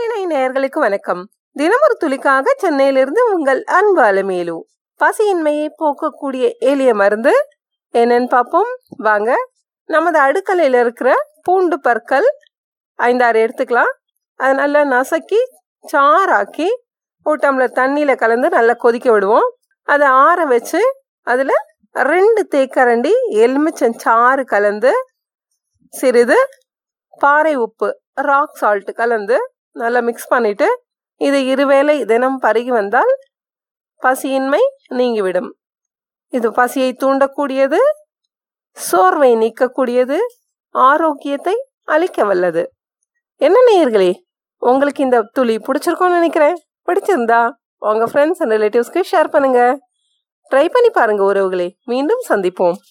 நாட்டினை நேர்களுக்கு வணக்கம். தினமொரு துளிக்காக சென்னையிலிருந்து உங்கள் அன்பு அலமேலு. பசியின்மையை போக்கக்கூடிய எளிய மருந்து என்னன்னு பார்ப்போம். வாங்க. நமது அடுக்கலையில் இருக்கிற பூண்டு பற்கள் ஐந்தாறு எடுத்துக்கலாம். அதை நல்லா நசுக்கி சாறாக்கி ஒரு டம்ளர் தண்ணியில் கலந்து நல்லா கொதிக்க விடுவோம். அதை ஆற வச்சு அதில் ரெண்டு தேக்கரண்டி எலுமிச்சம் சாறு கலந்து சிறிது பாறை உப்பு ராக் சால்ட் கலந்து நல்லா மிக்ஸ் பண்ணிட்டு இது இருவேளை தினம் பருகி வந்தால் பசியின்மை நீங்கிவிடும். இது பசியை தூண்டக்கூடியது சோர்வை நீக்கக்கூடியது ஆரோக்கியத்தை அளிக்க வல்லது என்ன நேயர்களே உங்களுக்கு இந்த துளி பிடிச்சிருக்கோன்னு நினைக்கிறேன். பிடிச்சிருந்தா உங்கள் ஃப்ரெண்ட்ஸ் அண்ட் ரிலேட்டிவ்ஸ்க்கு ஷேர் பண்ணுங்கள் ட்ரை பண்ணி பாருங்கள் உறவுகளே. மீண்டும் சந்திப்போம்.